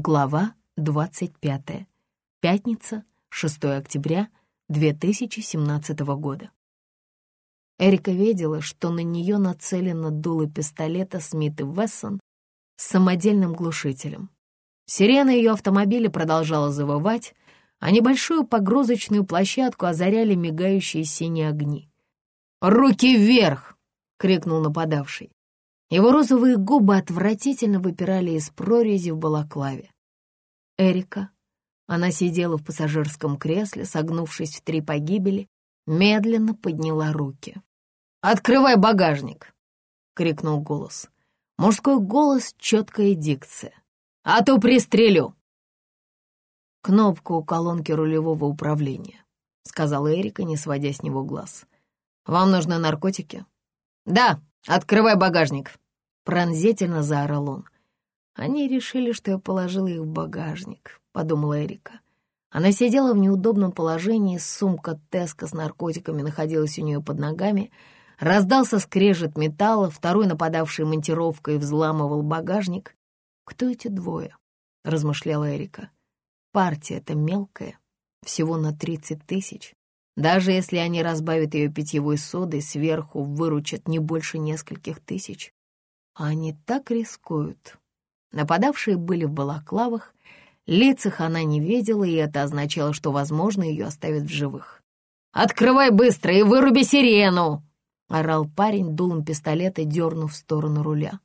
Глава 25. Пятница, 6 октября 2017 года. Эрика видела, что на нее нацелено дуло пистолета Смит и Вессон с самодельным глушителем. Сирена ее автомобиля продолжала завывать, а небольшую погрузочную площадку озаряли мигающие синие огни. «Руки вверх!» — крикнул нападавший. Его розовые губы отвратительно выпирали из прорези в балаклаве. Эрика, она сидела в пассажирском кресле, согнувшись в три погибели, медленно подняла руки. «Открывай багажник!» — крикнул голос. Мужской голос, четкая дикция. «А то пристрелю!» «Кнопка у колонки рулевого управления», — сказала Эрика, не сводя с него глаз. «Вам нужны наркотики?» «Да, открывай багажник!» Пронзительно заорал он. «Они решили, что я положила их в багажник», — подумала Эрика. Она сидела в неудобном положении, сумка Теска с наркотиками находилась у нее под ногами, раздался скрежет металла, второй нападавший монтировкой взламывал багажник. «Кто эти двое?» — размышляла Эрика. «Партия-то мелкая, всего на тридцать тысяч. Даже если они разбавят ее питьевой содой, сверху выручат не больше нескольких тысяч. А они так рискуют. Нападавшие были в балаклавах, лицах она не видела, и это означало, что, возможно, ее оставят в живых. «Открывай быстро и выруби сирену!» — орал парень дулом пистолета, дернув в сторону руля.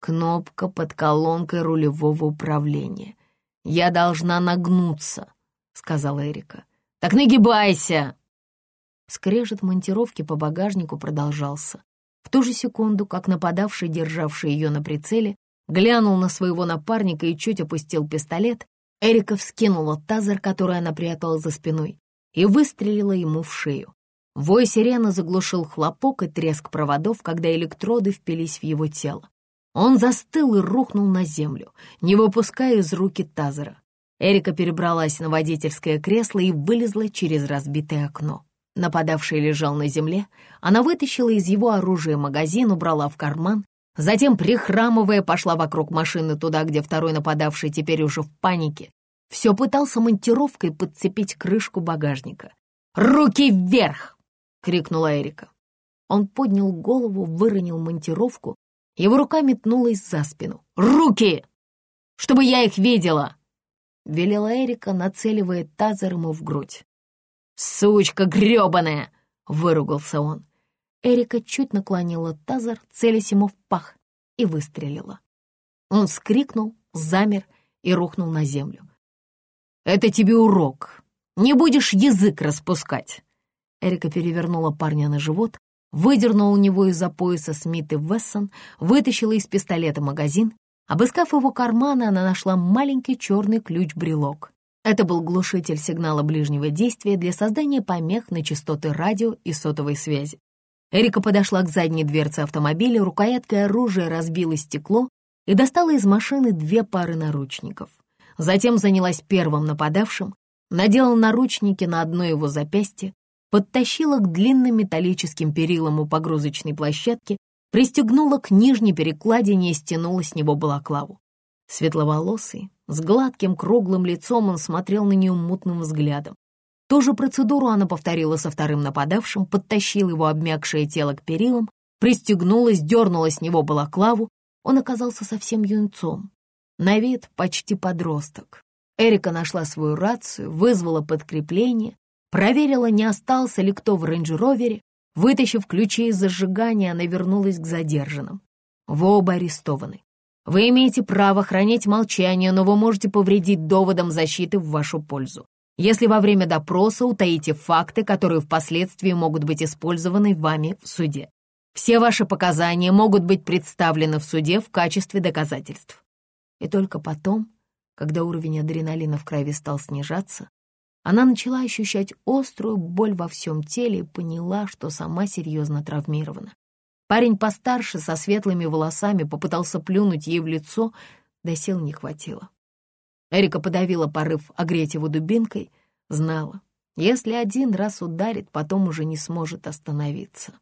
Кнопка под колонкой рулевого управления. «Я должна нагнуться», — сказала Эрика. «Так нагибайся!» Скрежет монтировки по багажнику продолжался. В ту же секунду, как нападавший, державший ее на прицеле, глянул на своего напарника и чуть опустил пистолет, Эрика вскинула тазер, который она прятала за спиной, и выстрелила ему в шею. Вой сирены заглушил хлопок и треск проводов, когда электроды впились в его тело. Он застыл и рухнул на землю, не выпуская из руки тазера. Эрика перебралась на водительское кресло и вылезла через разбитое окно. Нападавший лежал на земле. Она вытащила из его оружия магазин, убрала в карман. Затем, прихрамывая, пошла вокруг машины туда, где второй нападавший теперь уже в панике. Все пытался монтировкой подцепить крышку багажника. «Руки вверх!» — крикнула Эрика. Он поднял голову, выронил монтировку. Его рука метнулась за спину. «Руки! Чтобы я их видела!» — велела Эрика, нацеливая тазер ему в грудь. «Сучка грёбаная!» — выругался он. Эрика чуть наклонила тазер, целясь ему в пах, и выстрелила. Он вскрикнул, замер и рухнул на землю. «Это тебе урок. Не будешь язык распускать!» Эрика перевернула парня на живот, выдернула у него из-за пояса Смит и Вессон, вытащила из пистолета магазин. Обыскав его карманы, она нашла маленький черный ключ-брелок. Это был глушитель сигнала ближнего действия для создания помех на частоты радио и сотовой связи. Эрика подошла к задней дверце автомобиля, рукояткой оружия разбила стекло и достала из машины две пары наручников. Затем занялась первым нападавшим, надела наручники на одно его запястье, подтащила к длинным металлическим перилам у погрузочной площадки, пристегнула к нижней перекладине и стянула с него балаклаву. Светловолосый, с гладким круглым лицом он смотрел на нее мутным взглядом. Ту же процедуру она повторила со вторым нападавшим, подтащила его обмякшее тело к перилам, пристегнулась, дернула с него балаклаву. Он оказался совсем юнцом. На вид почти подросток. Эрика нашла свою рацию, вызвала подкрепление, проверила, не остался ли кто в рейндж-ровере. Вытащив ключи из зажигания, она вернулась к задержанным. Вы оба арестованы. Вы имеете право хранить молчание, но вы можете повредить доводам защиты в вашу пользу, если во время допроса утаите факты, которые впоследствии могут быть использованы вами в суде. Все ваши показания могут быть представлены в суде в качестве доказательств. И только потом, когда уровень адреналина в крови стал снижаться, она начала ощущать острую боль во всем теле и поняла, что сама серьезно травмирована. Парень постарше, со светлыми волосами, попытался плюнуть ей в лицо, да сил не хватило. Эрика подавила порыв огреть его дубинкой, знала, если один раз ударит, потом уже не сможет остановиться.